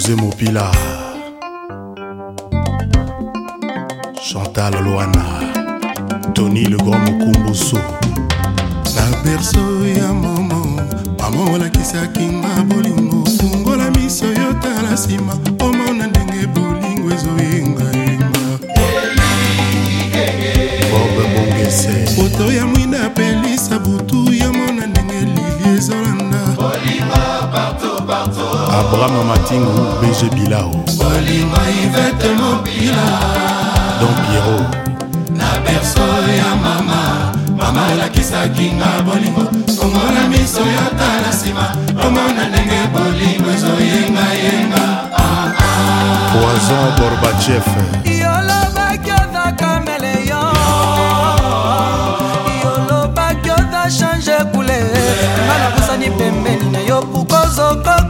José Mopila Chantal Loana Tony le grand mokumbusu na berso ya mama mama olakisaki nga bolingo fungola miso yo tala nsima omona oh, ndenge bolingo ezoyengayenga bob bongese foto ya mwinda apelisa butu yomona ndenge lili ezolanda abraham matingu bg bilao bolingo ivete mobila don piero na berso ya mama mama alakisaki nga bolingo songola miso yo tala nsima omona ndenge bolingo ezoyengayenga poison gorbachev yolobaki oza kamele yo yolobaki oza change couleur nga nabusani pembeni na yo pukozokoko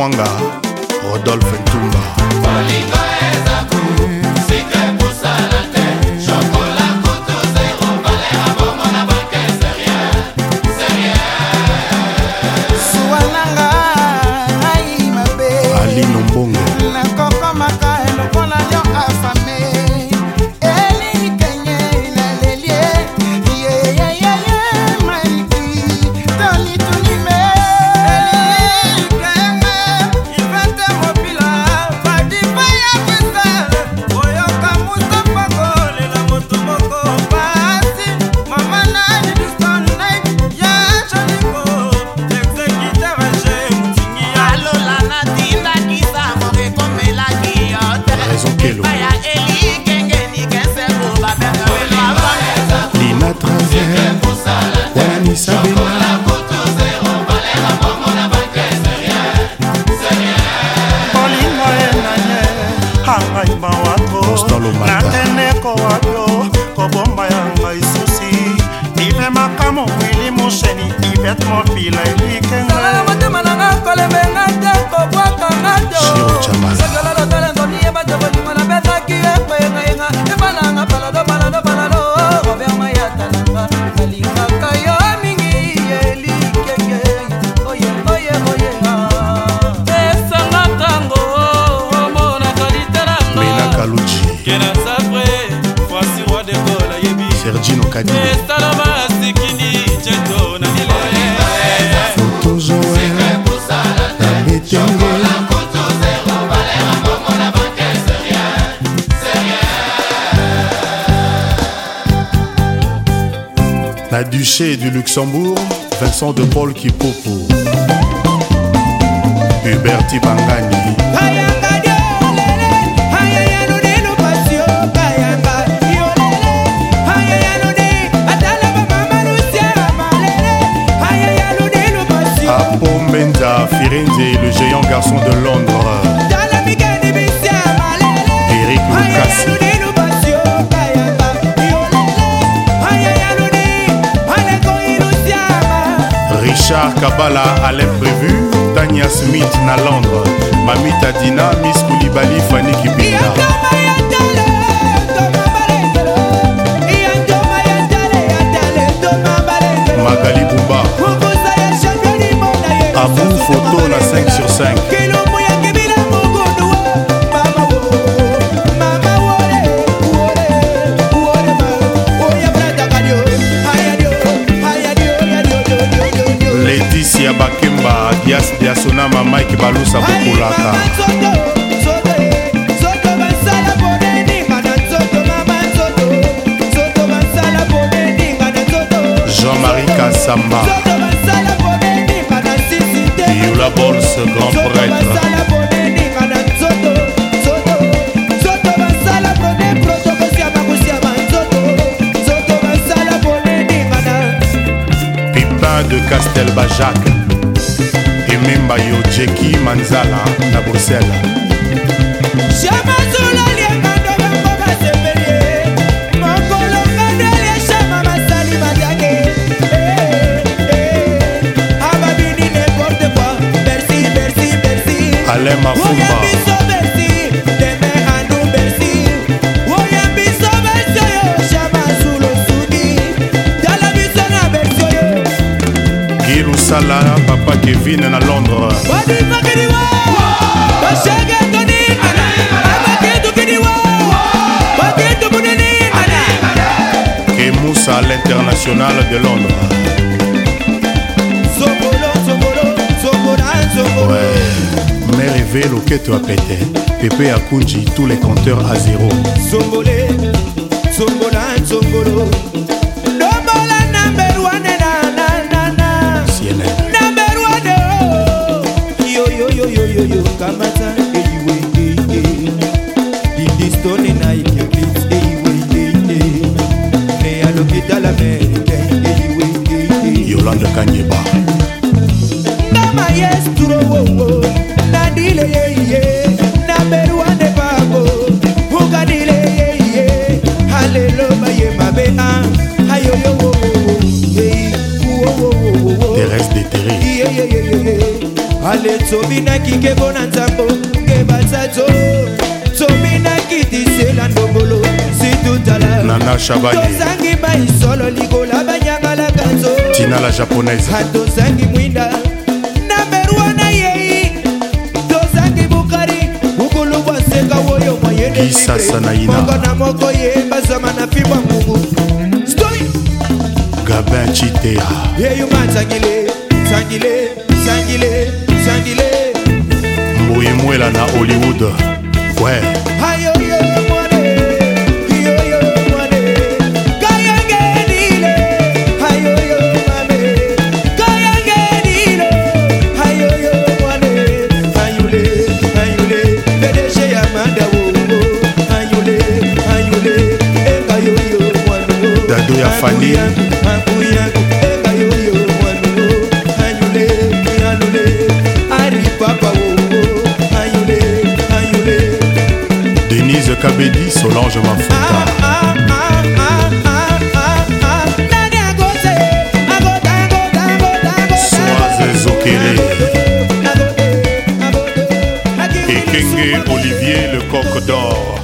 mwanga rodolphe la duché du Luxembourg, Vincent de Paul Kipopo, Hubert Tibangani. kabala à l'imprévu tania smith na londres mamita dina miss kulibali fani kibinda Samba Yola Bolse, grand prêtre de Castelbajac et Memba Yo Jeki Manzala na Bruxelles. eleki lusala papa kevin na londres badimakakidiwa basegekoni amaketukiniwa baketukunini ana kemusa à l'international de londres zongolo zongolo zongola zongolo ouais. mère eve loketo apete pepe akunji tous les compteurs à zéro zongole zongola zongolo You you got my time. ngebo na nzambo ngebanza nzo tsomi nakitisela ndombolo situtalatozangi baisolo likola banyangalaka nzo tina la japonaise atozangi mwinda na merwa na yei tozangi bukari ukulubwa nseka woyo mwayenemongo na moko ye bazama na fimwa mungu gabin citea yeyuma nsangile nsangile nsangile nsangile oyemwela na hollywood ouais. dado ya fani Kabedi, Solange Mafuta. Soaze Et Ekenge Olivier, le coq d'or.